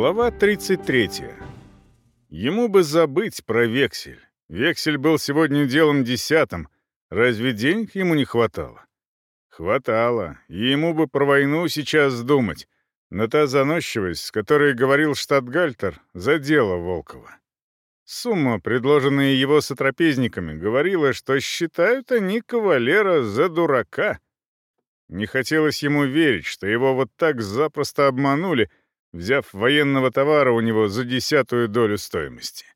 Глава 33. Ему бы забыть про вексель. Вексель был сегодня делом десятым. Разве денег ему не хватало? Хватало, ему бы про войну сейчас думать. Но та заносчивость, с которой говорил штатгальтер, задела Волкова. Сумма, предложенная его сотрапезниками, говорила, что считают они кавалера за дурака. Не хотелось ему верить, что его вот так запросто обманули — взяв военного товара у него за десятую долю стоимости.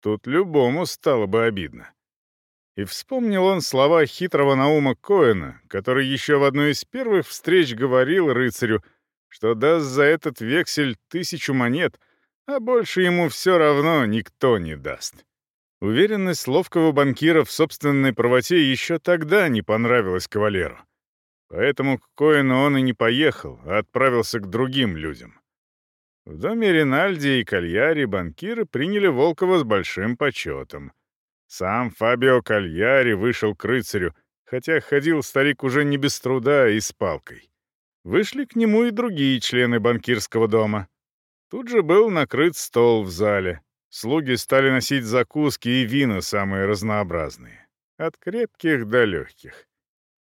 Тут любому стало бы обидно. И вспомнил он слова хитрого Наума Коэна, который еще в одной из первых встреч говорил рыцарю, что даст за этот вексель тысячу монет, а больше ему все равно никто не даст. Уверенность ловкого банкира в собственной правоте еще тогда не понравилась кавалеру. Поэтому к Коэну он и не поехал, а отправился к другим людям. В доме Ринальди и Кальяри банкиры приняли Волкова с большим почетом. Сам Фабио Кальяри вышел к рыцарю, хотя ходил старик уже не без труда и с палкой. Вышли к нему и другие члены банкирского дома. Тут же был накрыт стол в зале. Слуги стали носить закуски и вина самые разнообразные. От крепких до легких.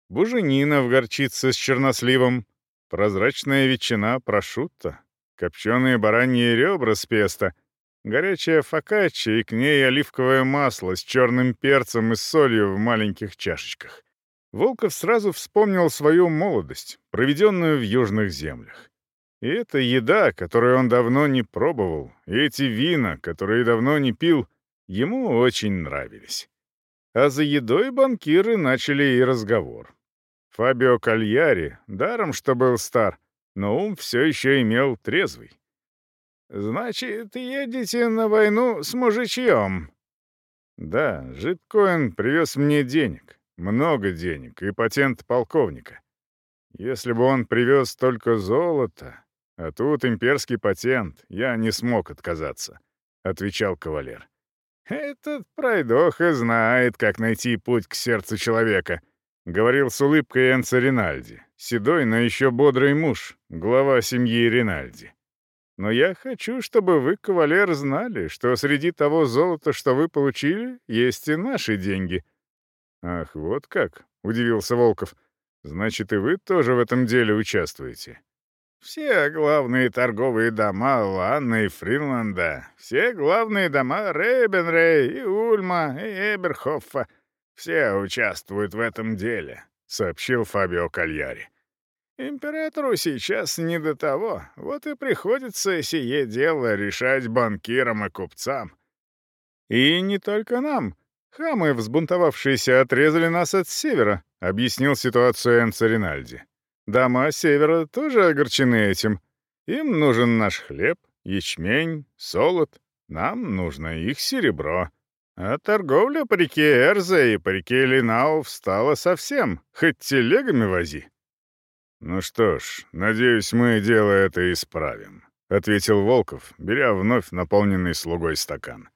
Буженина в горчице с черносливом, прозрачная ветчина прошутто, копченые бараньи ребра с песто, горячая фокачча и к ней оливковое масло с черным перцем и солью в маленьких чашечках. Волков сразу вспомнил свою молодость, проведенную в южных землях. И эта еда, которую он давно не пробовал, и эти вина, которые давно не пил, ему очень нравились. А за едой банкиры начали и разговор. Фабио Кальяри, даром что был стар, но ум все еще имел трезвый. «Значит, едете на войну с мужичьем?» «Да, Житкоин привез мне денег, много денег и патент полковника. Если бы он привез только золото, а тут имперский патент, я не смог отказаться», — отвечал кавалер. «Этот пройдоха знает, как найти путь к сердцу человека», — говорил с улыбкой Энцо Ринальди, седой, но еще бодрый муж, глава семьи Ринальди. Но я хочу, чтобы вы, кавалер, знали, что среди того золота, что вы получили, есть и наши деньги». «Ах, вот как!» — удивился Волков. «Значит, и вы тоже в этом деле участвуете?» «Все главные торговые дома Ланна и Фринланда, все главные дома Рейбенрей и Ульма и Эберхоффа, все участвуют в этом деле», — сообщил Фабио Кальяри. Императору сейчас не до того, вот и приходится сие дело решать банкирам и купцам. И не только нам. Хамы, взбунтовавшиеся, отрезали нас от севера, объяснил ситуацию Энцо Ринальди. Дома севера тоже огорчены этим. Им нужен наш хлеб, ячмень, солод. Нам нужно их серебро. А торговля по реке Эрзе и по реке Линау встала совсем, хоть телегами вози. «Ну что ж, надеюсь, мы дело это исправим», — ответил Волков, беря вновь наполненный слугой стакан.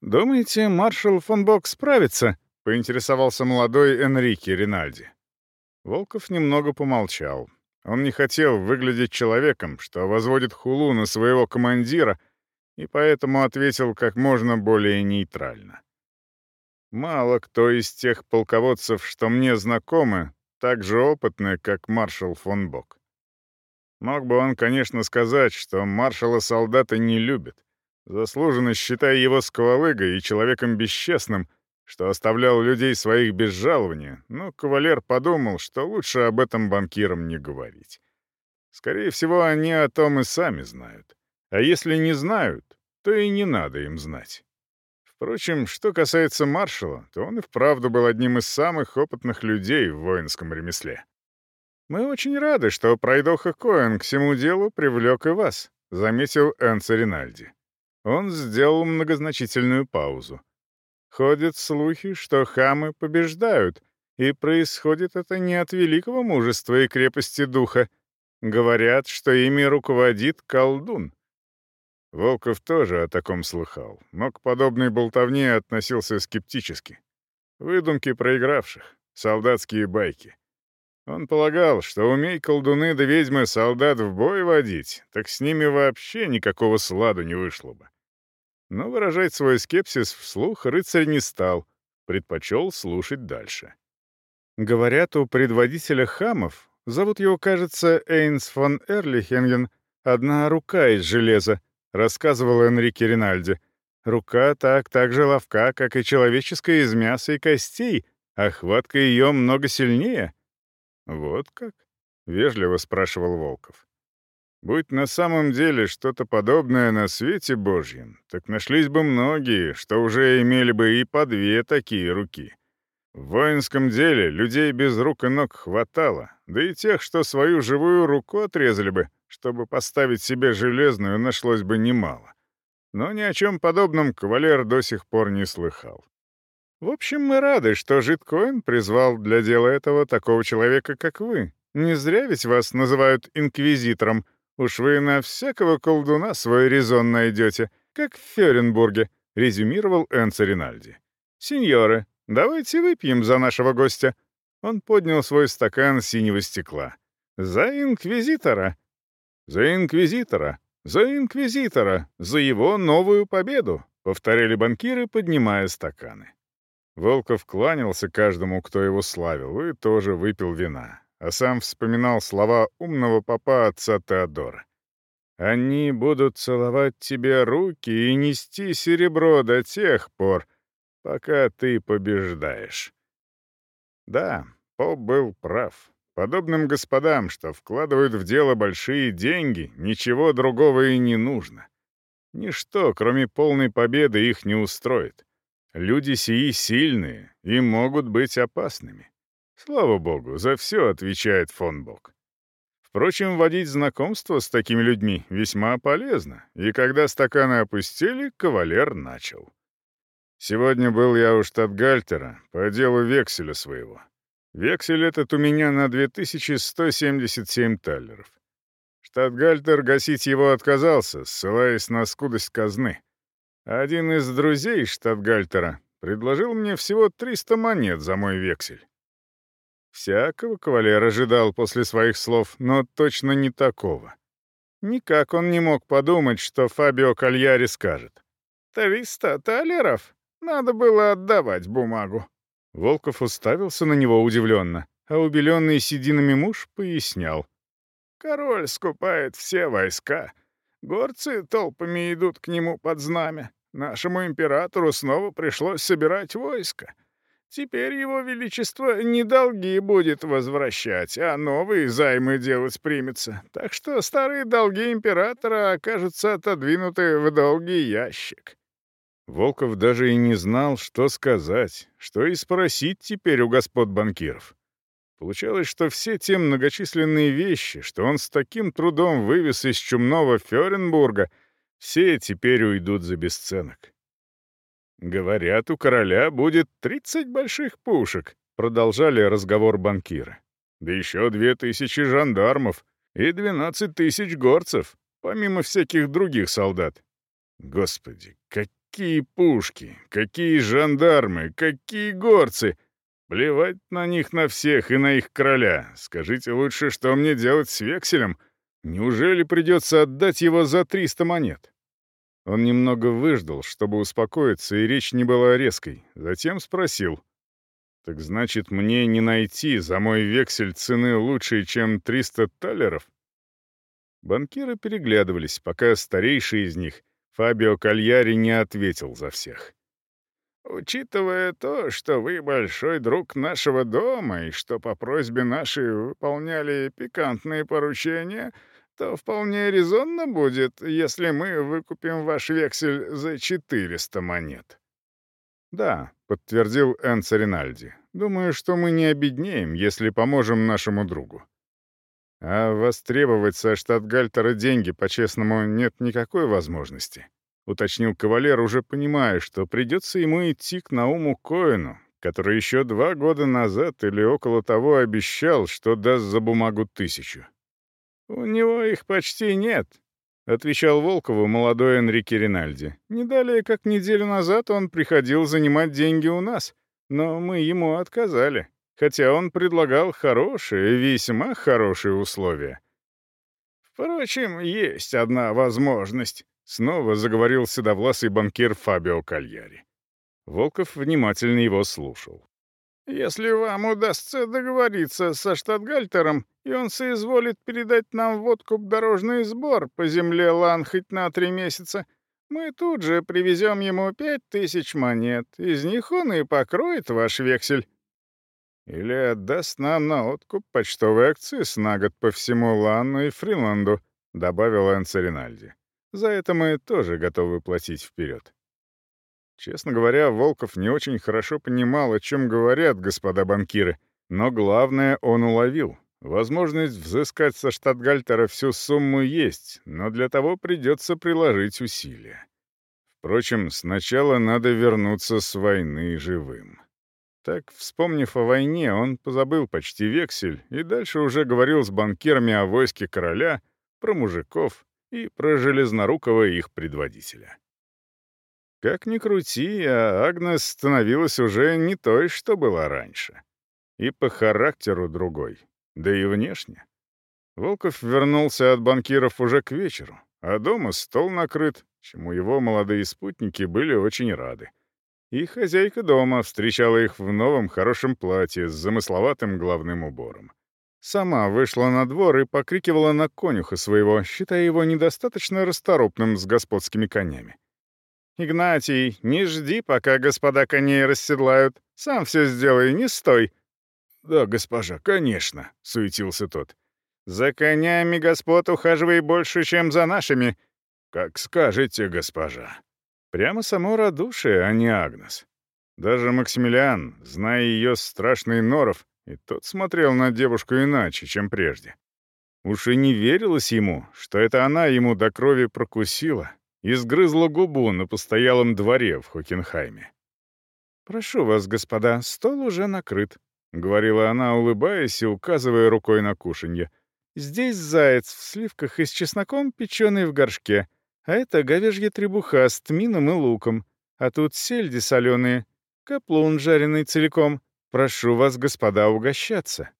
«Думаете, маршал фон Бок справится?» — поинтересовался молодой Энрике Ринальди. Волков немного помолчал. Он не хотел выглядеть человеком, что возводит хулу на своего командира, и поэтому ответил как можно более нейтрально. Мало кто из тех полководцев, что мне знакомы, так же опытны, как маршал фон Бок. Мог бы он, конечно, сказать, что маршала солдаты не любят, заслуженно считая его сквалыгой и человеком бесчестным, что оставлял людей своих без жалования, но кавалер подумал, что лучше об этом банкирам не говорить. Скорее всего, они о том и сами знают. А если не знают, то и не надо им знать. Впрочем, что касается маршала, то он и вправду был одним из самых опытных людей в воинском ремесле. «Мы очень рады, что пройдоха Коэн к всему делу привлек и вас», — заметил Энцо Ринальди. Он сделал многозначительную паузу. Ходят слухи, что хамы побеждают, и происходит это не от великого мужества и крепости духа. Говорят, что ими руководит колдун. Волков тоже о таком слыхал, но к подобной болтовне относился скептически. Выдумки проигравших, солдатские байки. Он полагал, что умей колдуны да ведьмы солдат в бой водить, так с ними вообще никакого сладу не вышло бы. Но выражать свой скепсис вслух рыцарь не стал, предпочел слушать дальше. Говорят, у предводителя хамов, зовут его, кажется, Эйнс фон Эрлихенген, одна рука из железа, рассказывал Энрике Ринальди. Рука так так же ловка, как и человеческая из мяса и костей, а хватка ее много сильнее. «Вот как?» — вежливо спрашивал Волков. «Будь на самом деле что-то подобное на свете Божьем, так нашлись бы многие, что уже имели бы и по две такие руки. В воинском деле людей без рук и ног хватало, да и тех, что свою живую руку отрезали бы, чтобы поставить себе железную, нашлось бы немало. Но ни о чем подобном кавалер до сих пор не слыхал. В общем, мы рады, что Житкоин призвал для дела этого такого человека, как вы. Не зря ведь вас называют инквизитором. Уж вы на всякого колдуна свой резон найдете, как в Ференбурге», — резюмировал Энцо Ринальди. «Сеньоры, давайте выпьем за нашего гостя». Он поднял свой стакан синего стекла. «За инквизитора!» «За инквизитора! За инквизитора! За его новую победу!» — повторяли банкиры, поднимая стаканы. Волков кланялся каждому, кто его славил, и тоже выпил вина, а сам вспоминал слова умного папа отца Теодора. «Они будут целовать тебе руки и нести серебро до тех пор, пока ты побеждаешь». Да, Поп был прав. Подобным господам, что вкладывают в дело большие деньги, ничего другого и не нужно. Ничто, кроме полной победы, их не устроит. Люди сии сильные и могут быть опасными. Слава богу, за все отвечает фон Бог. Впрочем, водить знакомство с такими людьми весьма полезно, и когда стаканы опустили, кавалер начал. Сегодня был я у штатгальтера по делу векселя своего. Вексель этот у меня на 2177 таллеров. Штатгальтер гасить его отказался, ссылаясь на скудость казны. Один из друзей штатгальтера предложил мне всего 300 монет за мой вексель. Всякого кавалер ожидал после своих слов, но точно не такого. Никак он не мог подумать, что Фабио Кальяри скажет. «Триста талеров? Надо было отдавать бумагу». Волков уставился на него удивленно, а убеленный сединами муж пояснял. «Король скупает все войска, Горцы толпами идут к нему под знамя. Нашему императору снова пришлось собирать войско. Теперь его величество не долги будет возвращать, а новые займы делать примется. Так что старые долги императора окажутся отодвинуты в долгий ящик». Волков даже и не знал, что сказать, что и спросить теперь у господ банкиров. Получалось, что все те многочисленные вещи, что он с таким трудом вывез из чумного Фёренбурга, все теперь уйдут за бесценок. «Говорят, у короля будет 30 больших пушек», — продолжали разговор банкира. «Да еще две тысячи жандармов и 12 тысяч горцев, помимо всяких других солдат. Господи, какие пушки, какие жандармы, какие горцы!» Плевать на них на всех и на их короля. Скажите лучше, что мне делать с векселем? Неужели придется отдать его за 300 монет?» Он немного выждал, чтобы успокоиться, и речь не была резкой. Затем спросил. «Так значит, мне не найти за мой вексель цены лучше, чем 300 талеров?» Банкиры переглядывались, пока старейший из них, Фабио Кальяри, не ответил за всех. Учитывая то, что вы большой друг нашего дома и что по просьбе нашей выполняли пикантные поручения, то вполне резонно будет, если мы выкупим ваш вексель за 400 монет». «Да», — подтвердил Энцо Ринальди. «Думаю, что мы не обеднеем, если поможем нашему другу». «А востребовать со штатгальтера деньги, по-честному, нет никакой возможности». — уточнил кавалер, уже понимая, что придется ему идти к Науму Коину, который еще два года назад или около того обещал, что даст за бумагу тысячу. «У него их почти нет», — отвечал Волкову молодой Энрике Ринальди. «Не далее, как неделю назад он приходил занимать деньги у нас, но мы ему отказали. Хотя он предлагал хорошие, весьма хорошие условия. «Впрочем, есть одна возможность», — снова заговорил седовласый банкир Фабио Кальяри. Волков внимательно его слушал. «Если вам удастся договориться со штатгальтером, и он соизволит передать нам в откуп дорожный сбор по земле Лан хоть на три месяца, мы тут же привезем ему пять тысяч монет. Из них он и покроет ваш вексель. Или отдаст нам на откуп почтовый акциз на год по всему Ланну и Фриланду», — добавил Энце Ринальди. «За это мы тоже готовы платить вперед». Честно говоря, Волков не очень хорошо понимал, о чем говорят господа банкиры, но главное он уловил. Возможность взыскать со штатгальтера всю сумму есть, но для того придется приложить усилия. Впрочем, сначала надо вернуться с войны живым. Так, вспомнив о войне, он позабыл почти вексель и дальше уже говорил с банкирами о войске короля, про мужиков и про Железнорукого их предводителя. Как ни крути, а Агнес становилась уже не той, что была раньше. И по характеру другой, да и внешне. Волков вернулся от банкиров уже к вечеру, а дома стол накрыт, чему его молодые спутники были очень рады. И хозяйка дома встречала их в новом хорошем платье с замысловатым главным убором. Сама вышла на двор и покрикивала на конюха своего, считая его недостаточно расторопным с господскими конями. «Игнатий, не жди, пока господа коней расседлают. Сам все сделай, не стой». «Да, госпожа, конечно», — суетился тот. «За конями господ ухаживай больше, чем за нашими». «Как скажете, госпожа». Прямо само радушие, а не Агнес. Даже Максимилиан, зная ее страшный норов, и тот смотрел на девушку иначе, чем прежде. Уж и не верилось ему, что это она ему до крови прокусила и сгрызла губу на постоялом дворе в Хокенхайме. «Прошу вас, господа, стол уже накрыт», — говорила она, улыбаясь и указывая рукой на кушанье. «Здесь заяц в сливках и с чесноком, печеный в горшке, а это говяжья требуха с тмином и луком. А тут сельди соленые, каплун жареный целиком. Прошу вас, господа, угощаться».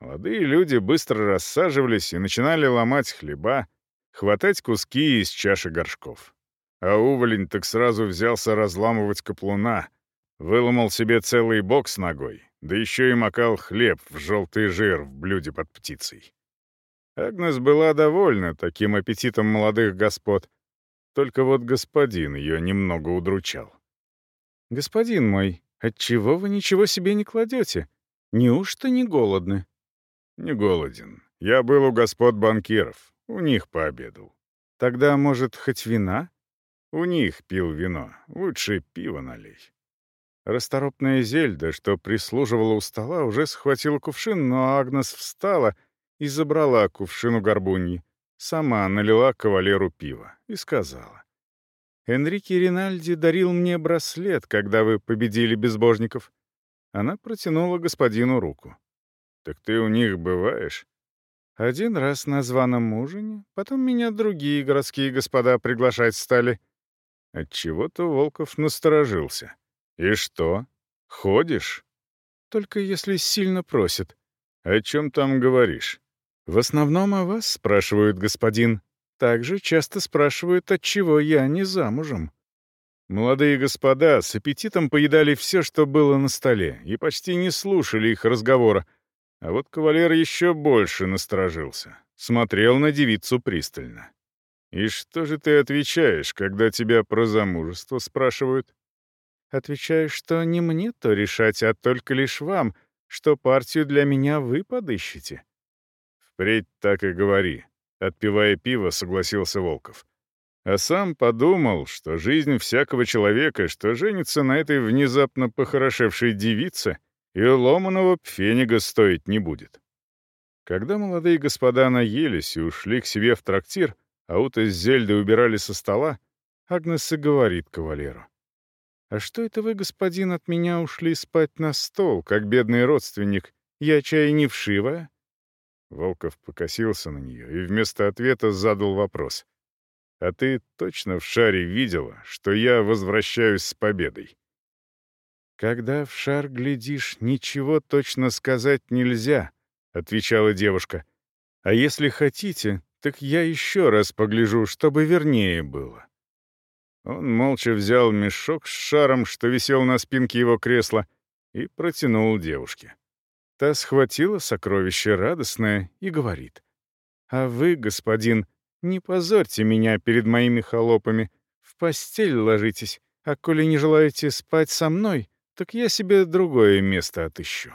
Молодые люди быстро рассаживались и начинали ломать хлеба, хватать куски из чаши горшков. А уволень так сразу взялся разламывать каплуна, выломал себе целый бок с ногой, да еще и макал хлеб в желтый жир в блюде под птицей. Агнес была довольна таким аппетитом молодых господ, только вот господин ее немного удручал. «Господин мой, отчего вы ничего себе не кладете? Неужто не голодны?» «Не голоден. Я был у господ банкиров. У них пообедал. Тогда, может, хоть вина?» «У них пил вино. Лучше пиво налей». Расторопная Зельда, что прислуживала у стола, уже схватила кувшин, но Агнес встала и забрала кувшин у горбуньи. Сама налила кавалеру пива и сказала. «Энрике Ринальди дарил мне браслет, когда вы победили безбожников». Она протянула господину руку. «Так ты у них бываешь?» «Один раз на званом ужине, потом меня другие городские господа приглашать стали». Отчего-то Волков насторожился. «И что? Ходишь?» «Только если сильно просят». «О чем там говоришь?» «В основном о вас спрашивают, господин. Также часто спрашивают, отчего я не замужем». Молодые господа с аппетитом поедали все, что было на столе, и почти не слушали их разговора. А вот кавалер еще больше насторожился, смотрел на девицу пристально. «И что же ты отвечаешь, когда тебя про замужество спрашивают?» «Отвечаю, что не мне то решать, а только лишь вам, что партию для меня вы подыщете. «Впредь так и говори», — отпивая пиво, согласился Волков. А сам подумал, что жизнь всякого человека, что женится на этой внезапно похорошевшей девице, и ломаного пфенига стоить не будет. Когда молодые господа наелись и ушли к себе в трактир, а Ута с Зельдой убирали со стола, Агнес и говорит кавалеру. «А что это вы, господин, от меня ушли спать на стол, как бедный родственник? Я чай не вшивая?» Волков покосился на нее и вместо ответа задал вопрос. «А ты точно в шаре видела, что я возвращаюсь с победой?» «Когда в шар глядишь, ничего точно сказать нельзя», — отвечала девушка. «А если хотите, так я еще раз погляжу, чтобы вернее было». Он молча взял мешок с шаром, что висел на спинке его кресла, и протянул девушке. Та схватила сокровище радостное и говорит. «А вы, господин, не позорьте меня перед моими холопами. В постель ложитесь, а коли не желаете спать со мной, так я себе другое место отыщу».